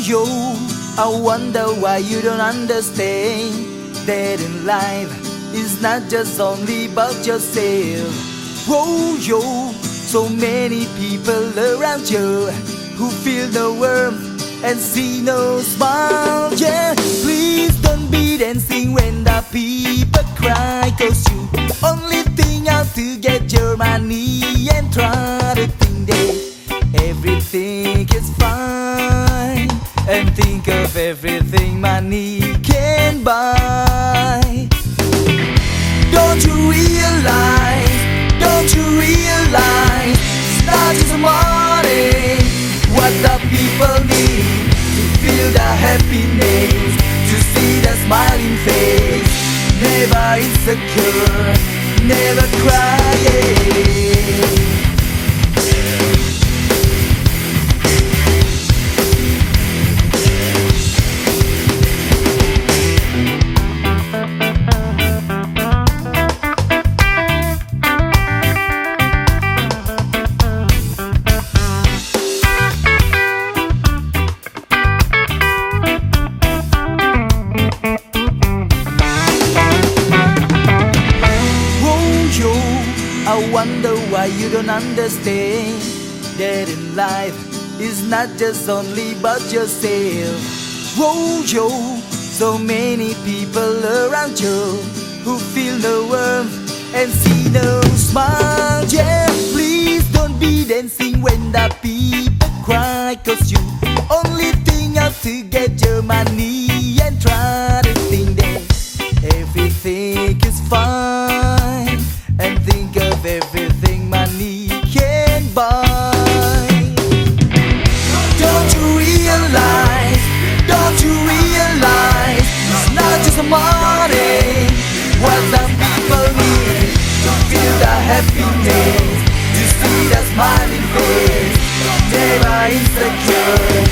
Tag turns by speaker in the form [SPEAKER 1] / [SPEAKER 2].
[SPEAKER 1] yo, I wonder why you don't understand that in life is not just only about yourself. Whoa, yo, so many people around you who feel the warmth and see no smile. Yeah, please don't be dancing when the people cry, cause you only think how to get your money and try insecure, never crying. Wonder why you don't understand that in life is not just only about yourself. Oh, yo, so many people around you who feel no warmth and see no smile. Yeah, please don't be dancing when the people cry, cause you Inspiras mal y ves, lleva insecure